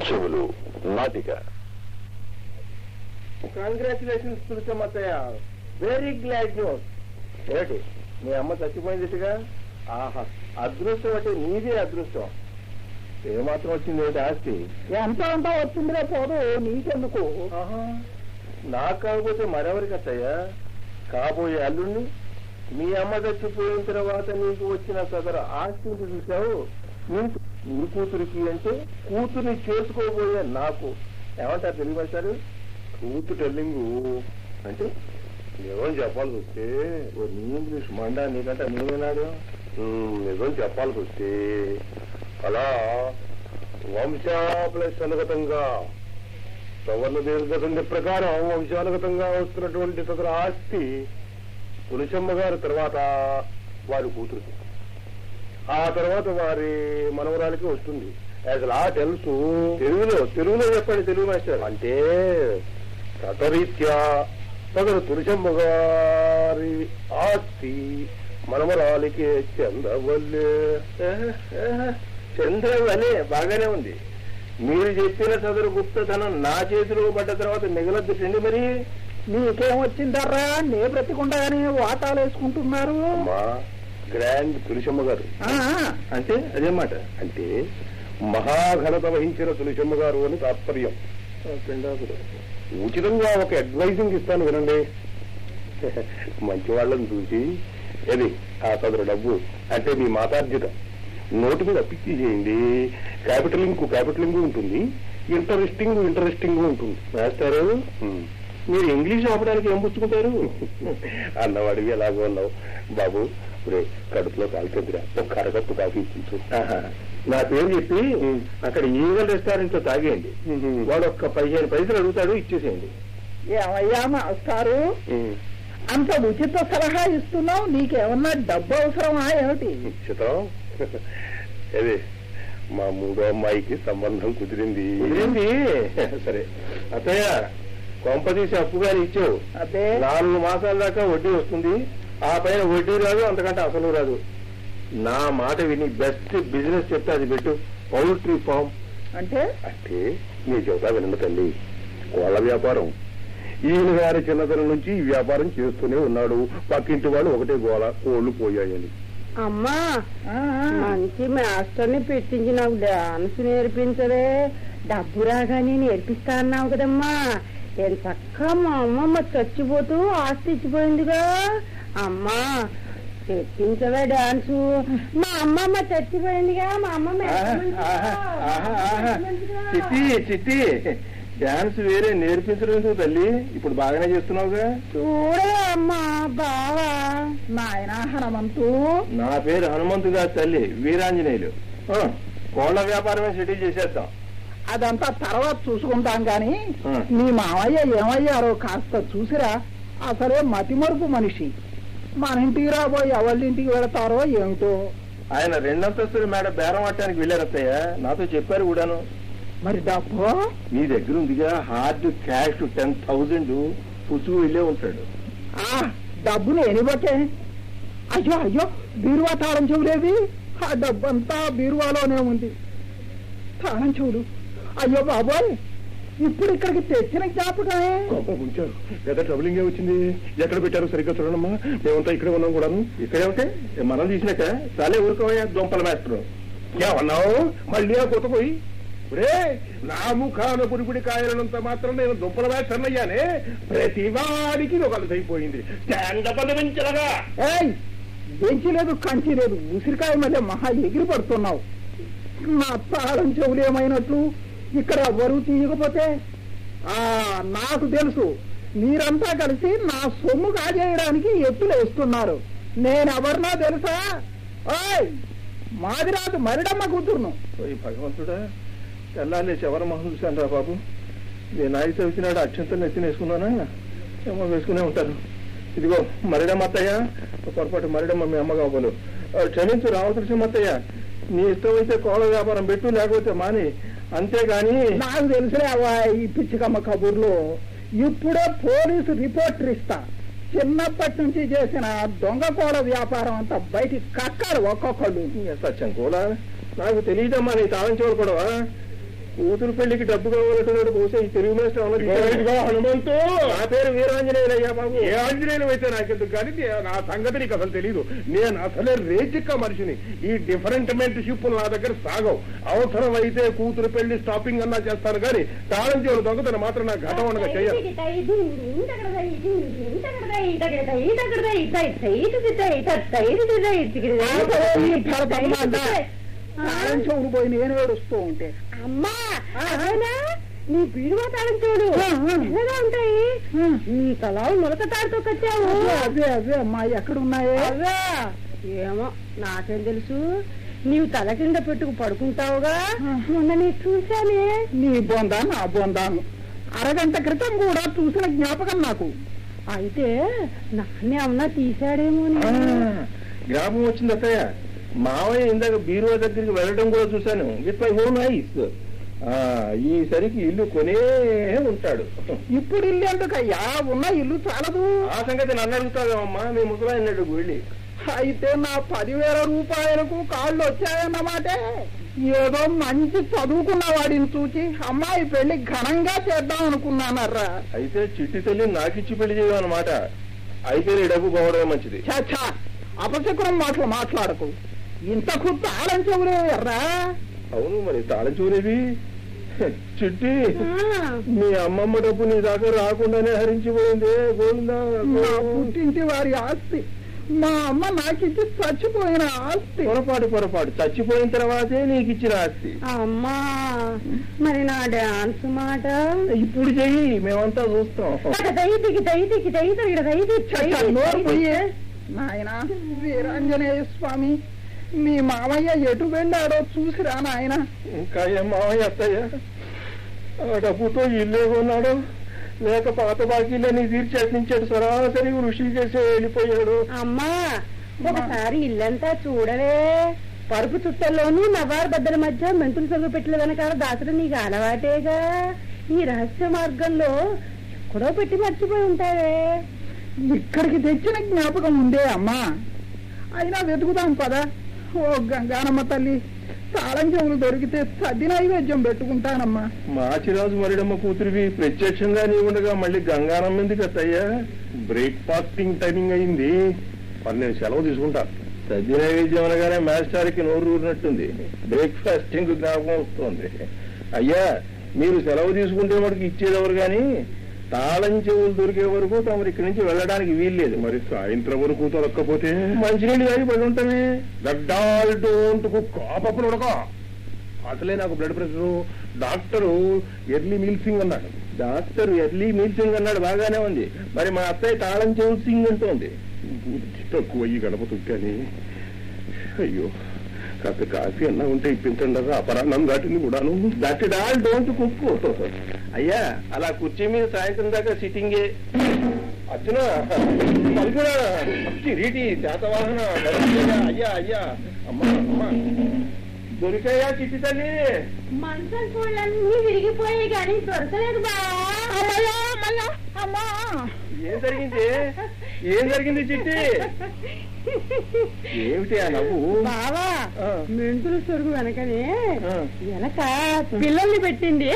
చెవులు నాటిక. కంగ్రాచులేషన్స్ తులసమ్మత్తయ్య వెరీ గ్లాడ్ న్యూస్ ఏంటి మీ అమ్మ చచ్చిపోయిందిగా ఆహా అదృష్టం అంటే నీదే అదృష్టం. ఏమాత్రం వచ్చింది ఏంటి ఆస్తి? ఎంత అంతా వచ్చిందిలే పోదు నీకెందుకు? ఆహా నాకు కాకపోతే మరెవరికి అత్తయ్యా? కాబోయే అల్లుణ్ణి? మీ అమ్మ చచ్చిపోయిన తర్వాత నీకు వచ్చిన సదరు ఆస్తి చూసావు నీకు నీ కూతురికి అంటే కూతుర్ని చేసుకోబోయే నాకు. ఏమంటారు తెలియమంటారు ట్రూత్ టెల్లింగ్. అంటే నిజం చెప్పాల్సి వస్తే ఓ నీ ఇంగ్లీష్ మండా నీకంటే నేనేనాడు నిజం చెప్పాల్సి వస్తే అలా వంశాప్లసనుగతంగా సవర్ణ దీర్ఘసంధి ప్రకారం వంశానుగతంగా వస్తున్నటువంటి సదరు ఆస్తి తులసమ్మ గారి తర్వాత వారి కూతురికి ఆ తర్వాత వారి మనవరాలకి వస్తుంది. అసలు ఆ తెలుసు తెలుగులో తెలుగులో చెప్పండి తెలుగు మాస్టర్. అంటే తటరీత్యా సదరు తులసమ్మ గారి ఆస్తి మనమరాలికి చెందవల్లే చంద్రవలే బాగానే ఉంది. మీరు చెప్పిన సదరు గుప్తధనం నా చేతిలో పడ్డ తర్వాత మిగలద్దు తిండి మరి. నీకేం వచ్చిందర్రా? నే బ్రతికుండగానే వాటాలు వేసుకుంటున్నారు అమ్మా గ్రాండ్ తులసమ్మ గారు. అంటే అదేమాట అంటే మహాఘనత వహించిన తులసమ్మ గారు అని తాత్పర్యం. ఉచితంగా ఒక అడ్వైజింగ్ ఇస్తాను వినండి. మంచి వాళ్ళని చూసి ఏది ఆ సదరు డబ్బు అంటే మీ మాతార్జిత. నోటు మీద అప్పిచ్చి చేయండి. క్యాపిటలింగ్ క్యాపిటలింగ్ ఉంటుంది. ఇంటరెస్టింగ్ ఇంటరెస్టింగ్ ఉంటుంది. వేస్తారు మీరు ఇంగ్లీష్ ఆపడానికి ఏం పుచ్చుకుంటారు? అన్నవాడివి ఎలాగో ఉన్నావు బాబు రే కడుపులో కాల్చొద్దురా ఒక అరగప్పు కాఫీ ఇచ్చించు. నా పేరు చెప్పి అక్కడ ఈగల్ రెస్టారెంట్లో తాగేయండి. వాడు ఒక్క పదిహేను పైసలు అడుగుతాడు ఇచ్చేసేయండి. ఏమయ్యా మాస్టారు? అంత ఉచిత సలహా ఇస్తున్నావు నీకేమన్నా డబ్బు అవసరమా ఏమిటి? చిత్రం. అదే మా మూడో అమ్మాయికి సంబంధం కుదిరింది. కుదిరింది? సరే. అత్తయ్య కొంపదీసి అప్పుగాని ఇచ్చావు. అదే నాలుగు మాసాల దాకా వడ్డీ వస్తుంది. ఆ పైన వడ్డీ రాదు అంతకంటే అసలు రాదు. నా మాట విని బెస్ట్ బిజినెస్ చెప్తే అది పెట్టు. పౌల్ట్రీ ఫామ్ అంటే? అంటే నీ చెబుతా వినండి తల్లి. కోళ్ళ వ్యాపారం. ఈయన గారి చిన్నతనం నుంచి ఈ వ్యాపారం చేస్తూనే ఉన్నాడు. పక్కింటి వాళ్ళు ఒకటే గోళ కోళ్ళు పోయాయని. అమ్మా ఆ, మంచి మాస్టర్ని పెట్టించి నాకు డాన్స్ నేర్పించలే డబ్బు రాగానే నేర్పిస్తా అన్నావు కదమ్మా. ఏం చక్క మా అమ్మమ్మ చచ్చిపోతూ ఆస్తి ఇచ్చిపోయిందిగా అమ్మా పెట్టించవే డాన్సు. మా అమ్మమ్మ చచ్చిపోయిందిగా మా అమ్మమ్మ? చిట్టి చిట్టి. డాన్స్ వేరే నేర్పించడం తల్లి? ఇప్పుడు బాగానే చేస్తున్నావుగా? చూడవే అమ్మా బావా. నాయన హనుమంతు. నా పేరు హనుమంతు గారి తల్లి వీరాంజనేయులు. ఆ, కోళ్ళ వ్యాపారమే సెటిల్ చేసేద్దాం. అదంతా తర్వాత చూసుకుంటాం గాని ఆ. నీ మావయ్య ఏమయ్యారో కాస్త చూసిరా. అసలే మతిమరుపు మనిషి. మన ఇంటికి రాబోయి ఎవరింటికి వెళతారో ఏమిటో. ఆయన రెండంతస్తుల మేడ బేరం ఆడటానికి వెళ్ళారత్తయ్య నాతో చెప్పారు కూడాను. మరి డబ్బు నీ దగ్గర ఉందిగా హార్డ్ క్యాష్ టెన్ థౌజండ్ పుచ్చుకు వెళ్ళే ఉంటాడు. ఆ డబ్బు నేను బట్టే అయ్యో అయ్యో బీరువా తాళం చెవులేవి? ఆ డబ్బంతా బీరువాలోనే ఉంది. తాళం చెవులు. అయ్యో బాబోయ్ ఇప్పుడు ఇక్కడికి తెచ్చిన జ్ఞాపకమే ఉంచారు లేదా ట్రబులింగ్ వచ్చింది? ఎక్కడ పెట్టారు సరిగ్గా చూడమ్మా మేమంతా ఇక్కడే ఉన్నాం కూడాను. ఇక్కడే ఉంటే మనం తీసినాక చాలే ఊరుకోవయ్యా దొంపల మేస్టర్ ఏమన్నావు? మళ్ళీ ఆ కొత్త పోయి. రే నా ముఖాన పురిపుడి కాయలనంత మాత్రం నేను దుంపల మేస్టర్ అయ్యానే ప్రతి వాడికి ఒక అయిపోయింది. స్టాండప్ మించలగా ఏయ్ బెంచి లేదు కంచి లేదు. ఉసిరికాయ మధ్య మహా ఎగిరి పడుతున్నావు. నా తాళం చెవులు ఏమైనట్లు? ఇక్కడ బరువు తీయకపోతే ఆ నాకు తెలుసు మీరంతా కలిసి నా సొమ్ము కాజేయడానికి ఎత్తులు వేస్తున్నారు. నేనెవరినో తెలుసా? ఓయ్ మాదిరాజు మరిడమ్మ కూతురును. ఓయ్ భగవంతుడా తెల్లాలి శవర మొహం చూశాను రా బాబు. నేను ఆయుష వచ్చినాడు అత్యంత నెత్తిన వేసుకున్నానా? ఏమో వేసుకునే ఉంటారు ఇదిగో మరిడమ్మ అత్తయ్య పొరపాటు మరిడమ్మ మీ అమ్మ కాబోలు క్షమించు రామకృష్ణ అత్తయ్య నీ ఇష్టం అయితే కోళ్ళ వ్యాపారం పెట్టు లేకపోతే మాని అంతేగాని నాకు అవ్వ ఈ పిచ్చికమ్మ కబుర్లు? ఇప్పుడే పోలీసు రిపోర్టర్ ఇస్తా. చిన్నప్పటి నుంచి చేసిన దొంగ కోడ వ్యాపారం అంతా బయటికి కక్కారు ఒక్కొక్కళ్ళు. సత్యం కూడా నాకు తెలియదమ్మా నీ తాళం కూడా. కూతురు పెళ్ళికి డబ్బు కావాలంటున్నాడు బహుశా ఈ తెలుగు మాస్టర్ హనుమంతు నా పేరు వీరాంజనేయులయ్యా బాబు ఏ ఆంజనేయులు అయితే నాకెందుకు కానీ నే- సంగతి నీకు అసలు తెలియదు నేను అసలే రేచిక్క మనిషిని ఈ డిఫరెంట్ షిప్ నా దగ్గర సాగవు అవసరం అయితే కూతురు పెళ్ళి స్టాపింగ్ అన్నా చేస్తాను కానీ తాళం చెవులు దొంగతనం మాత్రం నా ఘటం ఉండగా చెయ్యను తాళం చెవులు పోయి నేను ఏడుస్తూ ఉంటే. అమ్మా నీ బీరువా తాళం చూడు. ఎలాగా ఉంటాయి. నీ తల మొలక తాడుతో కట్టావు. అదే అదే అమ్మా ఎక్కడున్నాయే? అవా ఏమో నాకేం తెలుసు. నీవు తల కింద పెట్టుకు పడుకుంటావుగా. మొన్న నీ చూశానే. నీ బొందా నా బొందాను. అరగంట క్రితం కూడా చూసిన జ్ఞాపకం నాకు. అయితే నాన్నే అన్నా తీశాడేమో జ్ఞాపకం వచ్చింది అత్తయ్య. మావయ్య ఇందాక బీరువా దగ్గరికి వెళ్ళడం కూడా చూశాను. విత్ మై హోమ్ ఐస్ ఈసరికి ఇల్లు కొనే ఉంటాడు. ఇప్పుడు ఇల్లు ఎందుకయ్యా? ఉన్న ఇల్లు చాలదు ఆ సంగతి నన్ను అడుగుతావేమమ్మా? మీ ముసలాయన అడుగు వెళ్ళి అయితే నా పదివేల రూపాయలకు కాళ్ళు వచ్చాయన్నమాటే. ఏదో మంచి చదువుకున్న వాడిని చూచి అమ్మాయి పెళ్ళి ఘనంగా చేద్దాం అనుకున్నానర్రా. అయితే చిట్టి తల్లి నాకిచ్చి పెళ్ళి చేయమన్నమాట అయితే డబ్బు పోవడమే మంచిది. చచ్చా అపశకునం మాటలు మాట్లాడకు. ఇంతకు తాళం చెవులే ఎర్రా? అవును మరి తాళం చూరేవి చిట్టి మీ అమ్మమ్మ డబ్బు నీ దాకా రాకుండానే హరించిపోయింది గోవిందా పుట్టింటి వారి ఆస్తి. మా అమ్మ నాకిచ్చి చచ్చిపోయిన ఆస్తి. పొరపాటు పొరపాటు. చచ్చిపోయిన తర్వాతే నీకు ఇచ్చిన ఆస్తి. అమ్మా మరి నా డాన్స్ మాట? ఇప్పుడు చెయ్యి మేమంతా చూస్తాం. దైతికి దైతికి దైతి. నాయనా వీరాంజనేయ స్వామి మీ మామయ్య ఎటు వెళ్ళాడో చూసిరా నాయన. ఇంకా ఏం మావయ్య అత్తయ్య? డబ్బుతో ఇల్లే కొన్నాడు లేక పాత బాకీలని తీర్చేటించాడు సరాసరి ఋషి చేసే వెళ్ళిపోయాడు. అమ్మా ఒకసారి ఇల్లంతా చూడవే. పరుపు చుట్టల్లోనూ నవారు బద్దల మధ్య మెంతులు సరుగు పెట్టిన వెనకాల దాచడం నీకు అలవాటేగా? ఈ రహస్య మార్గంలో ఎక్కడో పెట్టి మర్చిపోయి ఉంటావే. ఇక్కడికి తెచ్చిన జ్ఞాపకం ఉందే అమ్మా. అయినా వెతుకుదాం పదా. ఓ గంగానమ్మ తల్లి తాళం చెవులు దొరికితే సది నైవేద్యం పెట్టుకుంటానమ్మా. మాచిరాజు మరిడమ్మ కూతురివి ప్రత్యక్షంగా నీ ఉండగా మళ్ళీ గంగానమ్మ ఎందుకు అత్తయ్యా? బ్రేక్ఫాస్టింగ్ టైమింగ్ అయింది. మరి నేను సెలవు తీసుకుంటా. సద్య నైవేద్యం అనగానే మాస్టర్కి నోరు ఊరినట్టుంది. బ్రేక్ఫాస్టింగ్ జ్ఞాపకం వస్తుంది. అయ్యా మీరు సెలవు తీసుకుంటే మనకి ఇచ్చేదెవరు కానీ తాళం చెవులు దొరికే వరకు తమరు ఇక్కడి నుంచి వెళ్ళడానికి వీల్లేదు. మరి సాయంత్రం వరకు దొరక్కపోతే మంచినీళ్ళు కానీ పడి ఉంటామే దడ్డాల్ డోంట్ కుక్ ఆ పప్పులు ఉడక అసలే నాకు blood pressure doctor early meal Singh అన్నాడు. డాక్టర్ ఎర్లీ మీల్ సింగ్ అన్నాడు బాగానే ఉంది. మరి మా అత్తయ్య తాళం చెవులు సింగ్ అంటోంది. తక్కువ ఈ గడప తుక్కాని అయ్యో. కాస్త కాఫీ అన్నా ఉంటే ఇప్పించండి అపరాన్నం దాటింది కూడాను. దట్ ఆల్ డోంట్ కుక్ అయ్యా అలా కుర్చీ మీద సాయంత్రం దాకా సిట్టింగే. అర్జున అర్జున కిరీటి శాతవాహన దొరికాయా? అయ్యా అయ్యా. అమ్మా అమ్మా. దొరికాయా చిట్టి తల్లి? మంచం చూడలన్నీ విరిగిపోయాయి కానీ దొరకలేదు బా. అమ్మయ్యా, అమ్మయ్యా, అమ్మా. ఏం జరిగింది? ఏం జరిగింది చిట్టి? ఏమిటి ఆ నవ్వు? బావా. మెంతులు సొరుగు వెనకనే. వెనక పిల్లల్ని పెట్టింది.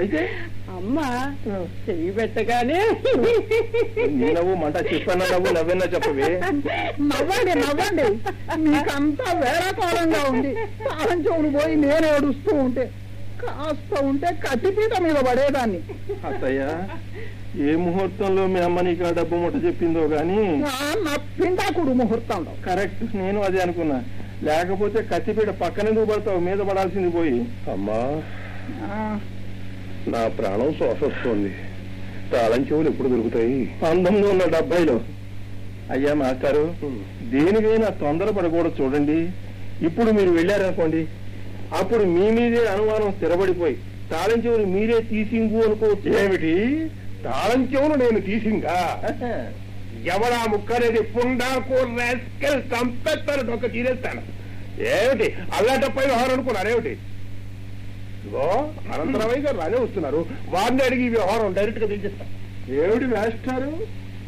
అయితే? అమ్మ చెయ్యి పెట్టగానే నవ్వు మంట చెప్పన్న నవ్వు నవ్వన్నా చెప్పవే. నవ్వండి నవ్వండి. మీకంతా వేళాకోళంగా ఉంది. తాళం చెవులు పోయి నేను ఏడుస్తూ ఉంటే కాస్త ఉంటే కత్తిపీట మీద పడేదాన్ని. అత్తయ్య ఏ ముహూర్తంలో మీ అమ్మ నీకు ఆ డబ్బు ముట్ట చెప్పిందో గాని పిండాకుడు ముహూర్తంలో. కరెక్ట్ నేను అదే అనుకున్నా. లేకపోతే కత్తిపీట పక్కనే నువ్వు పడతావు మీద పడాల్సింది పోయి. అమ్మా ఆ, నా ప్రాణం శ్వాస వస్తోంది తాళం చెవులు ఎప్పుడు దొరుకుతాయి? పంతొమ్మిది వందల డెబ్బైలో అయ్యా మాస్టారు దేనికైనా తొందరపడకూడదు చూడండి. ఇప్పుడు మీరు వెళ్ళారనుకోండి అప్పుడు మీ మీదే అనుమానం స్థిరపడిపోయి తాళం చెవులు మీరే తీసింగు అనుకోవచ్చు. ఏమిటి? తాళం చెవులు నేను తీసిందా ఎవడా ముక్కనేది పుండాకు రాస్కెల్ చంపేస్తాను డొక్క తీరేస్తాను ఏమిటి? అల్లాటపై వ్యవహారం అనుకున్నారు ఏమిటి? ఇదిగో అనంతరామయ్య గారు రానే వస్తున్నారు. వారిని అడిగి ఈ వ్యవహారం డైరెక్ట్గా తెలిసిస్తాను ఏమిటి మాస్టారు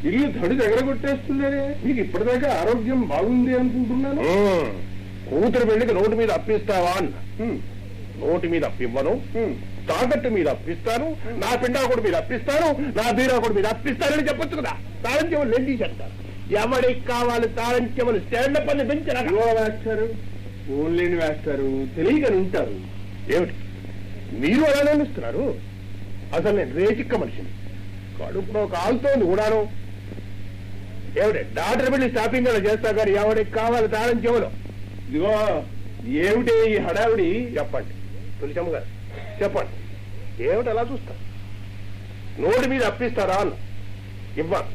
ఇల్లు దడి దగ్గర కొట్టేస్తుందనే మీకు ఇప్పటిదాకా ఆరోగ్యం బాగుంది అనుకుంటున్నాను? కూతురు పెళ్ళికి రోడ్డు మీద అప్పిస్తావా అన్న? నోటి మీద అప్పివ్వను? తాకట్టు మీద అప్పిస్తాను నా పిండాకుడు మీద అప్పిస్తాను నా బీరాకుడు మీద అప్పిస్తానని చెప్పొచ్చు కదా. తాళం చెవులు లెండి చెప్తారు ఎవడికి కావాలి తాళం చెవులు స్టాండప్ అని పెంచిన వేస్తారు? ఫోన్లేని వేస్తారు. తెలియకని ఉంటారు ఏమిటి? మీరు అలానే ఇస్తున్నారు అసలు నేను రేచిక్క మనిషిని. కడుపులో కాలుతోంది కూడాను. ఏమిటి? డాక్టర్ వెళ్ళి షాపింగ్ అలా చేస్తా కానీ ఎవడికి కావాలి తాళం చెవులు ఇదిగో ఏమిటి ఈ హడావిడి? చెప్పండి. తులసమ్మ గారు. చెప్పండి. ఏమిటి అలా చూస్తా నోటి మీద అప్పిస్తారా అన్న? ఇవ్వను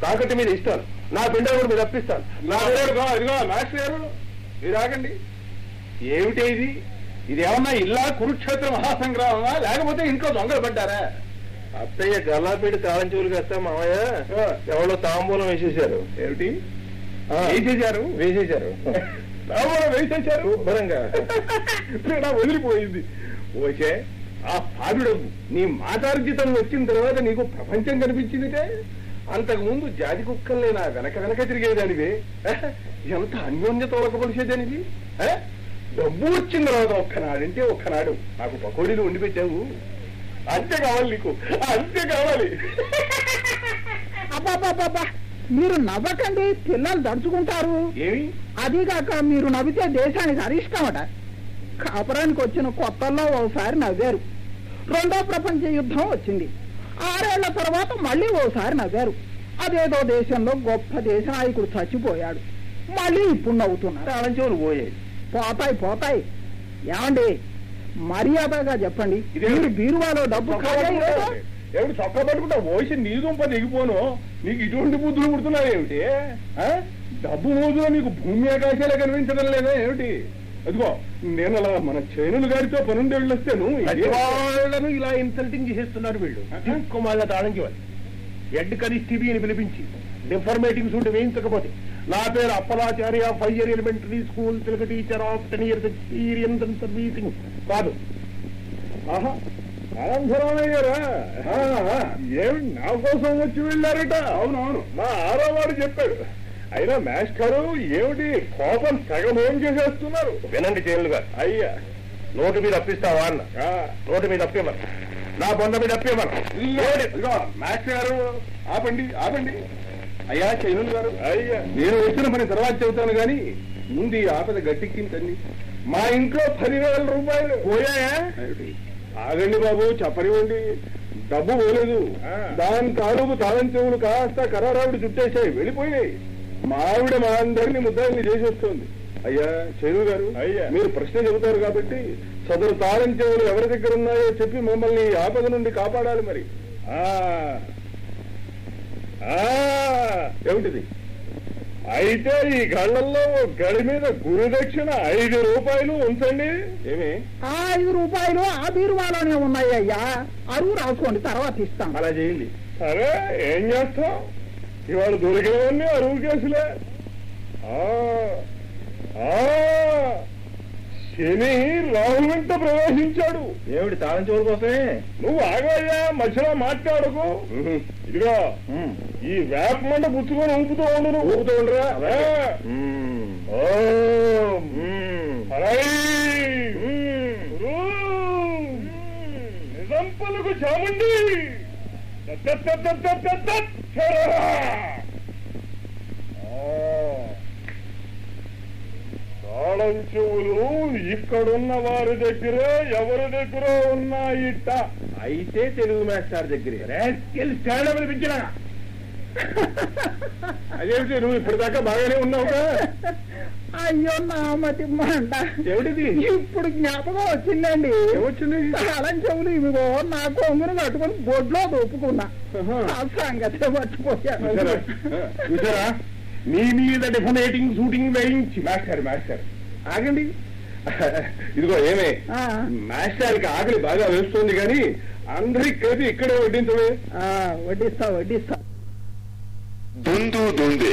తాకట్టు మీద ఇస్తాను. నా పిండాకుడు మీద అప్పిస్తాను. నా ఇదిగో మాస్టర్ గారు మీరు ఆగండి. ఏమిటి ఇది? ఇది ఏమన్నా ఇల్లా కురుక్షేత్ర మహాసంగ్రామమా? లేకపోతే ఇంట్లో దొంగలు పడ్డారా? అత్తయ్య గల్లాపేట తాళం చెవులు కాస్తా మామయ్య ఎవరో తాంబూలం వేసేశారు. ఏమిటి? ఆ, వేసేశారు? వేసేశారు. తాంబూలం శుభ్రంగా. నా వదిలిపోయింది. ఓకే ఆ పాడుడబ్బు నీ మాతార్జితం వచ్చిన తర్వాత నీకు ప్రపంచం కనిపించిందిటే? అంతకు ముందు జాతి కుక్కల్ని నా వెనక వెనక తిరిగేదానివే. ఎంత అన్యోన్యత ఒలకపలిసేదానివి ఆహ్, డబ్బు వచ్చిన తర్వాత ఒక్కనాడంటే ఒక్కనాడు. నాకు పకోడీలు వండి పెట్టావు. అంతే కావాలి నీకు. అంతే కావాలి. అబ్బాబాబా మీరు నవ్వకండి పిల్లలు దడుచుకుంటారు ఏమి? అదిగాక మీరు నవ్వితే దేశానికి అరిష్టమట. కాపురానికి వచ్చిన కొత్తల్లో ఓసారి నవ్వారు. రెండో ప్రపంచ యుద్ధం వచ్చింది. ఆరేళ్ళ తర్వాత మళ్ళీ ఓసారి నవ్వారు. అదేదో దేశంలో గొప్ప దేశ నాయకుడు చచ్చిపోయాడు. మళ్ళీ ఇప్పుడు నవ్వుతున్నారు. పోయాయి. పోతాయి పోతాయి. ఏమండి? మర్యాదగా చెప్పండి. మీరు బీరువాలో డబ్బు చొక్కా ఖాళీ పట్టుకుంటా? లేదా? ఏమిటి చొక్కా పట్టుకుంటా? ఓసి నీ దుంప దిగిపోను నీకు ఇటువంటి బుద్ధులు పుడుతున్నావు ఏమిటి? డబ్బు మోజులో నీకు భూమి ఆకాశాలే కనిపించడం లేదా ఏమిటి? అదిగో నేను అలా మన చేనులు గారితో పనుండి వెళ్ళొస్తాను. వాళ్ళను ఇలా ఇన్సల్టింగ్ చేసేస్తున్నారు వీళ్ళు. కుమార్ల తాళం చెవాలి ఎడ్ కనిస్ టీవీ అని పిలిపించి ఇన్ఫర్మేటింగ్ సూట్ వేయించకపోతే నా పేరు Appalacharya five elementary school Telugu teacher of ten years experience and servicing కాదు. ఆహా ఏమి నా కోసం వచ్చి వెళ్ళారట? అవునవును. మా ఆరో వాడు చెప్పాడు అయినా మాస్టరు ఏమిటి? కోపం సగమోం చేసేస్తున్నారు? వినండి జైలు గారు అయ్యా. నోటు మీద అప్పిస్తావా అన్న? నోటు మీద అప్పేమను నా బొంద మీద అప్పేమను ఇదిగో మాస్టర్ గారు ఆపండి ఆపండి. అయ్యా చైనుల్ గారు. అయ్యా. నేను వచ్చిన పని తర్వాత చెబుతాను గాని ముందు ఈ ఆపద గట్టెక్కించండి. మా ఇంట్లో పదివేల రూపాయలు. పోయాయా? ఆగండి బాబు చెప్పనివ్వండి డబ్బు పోలేదు. దాని తాలూకు తాళం చెవులు కాస్త కరారావిడి చుట్టేశాయి వెళ్ళిపోయాయి మా ఆవిడ మా అందరినీ ముద్దాయిని చేసేస్తోంది. అయ్యా చైను గారు అయ్యా. మీరు ప్రశ్న చెబుతారు కాబట్టి సదరు తాళం చెవులు ఎవరి దగ్గర ఉన్నాయో చెప్పి మమ్మల్ని ఈ ఆపద నుండి కాపాడాలి మరి. ఏమిటిది? అయితే ఈ గళ్ళల్లో గడి మీద గురుదక్షిణ ఐదు రూపాయలు ఉంచండి. ఏమి? ఆ ఐదు రూపాయలు ఆ బీరువాలోనే ఉన్నాయి అయ్యా. అరువు రాసుకోండి తర్వాత ఇస్తాం. అలా చేయండి. సరే ఏం చేస్తాం? ఇవాళ దొరికినవన్నీ అరువు కేసులే. శని రాహుల్ వెంట ప్రవేశించాడు. ఏమిటి తాళం చెవుల కోసమే? నువ్వు ఆగయ్యా మధ్యలో మాట్లాడుకో. ఇదిగో ఈ వేప మంట పుచ్చుకొని ఊపుతూ ఉండు నువ్వు ఊపుతూ ఉండరా? ఓం హరై నిజం పలుకు చాముండి. తాళం చెవులు ఇక్కడున్న వారి దగ్గరే ఎవరి దగ్గర ఉన్నాయిట? అయితే తెలుగు మాస్టర్ దగ్గరే. స్టాండ్ అనిపించినా. అదేమిటి నువ్వు ఇప్పటిదాకా బాగానే ఉన్నావుగా? అయ్యో నా మతి మంట. ఏమిటిది? ఇప్పుడు జ్ఞాపకం వచ్చిందండి. ఏమొచ్చింది? తాళం చెవులు ఇవిగో నా కొంగును కట్టుకొని బొడ్లో దొప్పుకున్నా. ఆ సంగతే మర్చిపోయాను. చూసారా? చూసారా? నీ మీద డెఫినేటింగ్ షూటింగ్ వేయించి. Master master. ఆగండి. ఇదిగో ఏమే? ఆ, మాస్టర్కి ఆకలి బాగా వేస్తుంది కానీ అందరికి కలిపి ఇక్కడే వడ్డించవే. ఆ, వడ్డిస్తా వడ్డిస్తా. దుందు దుందే.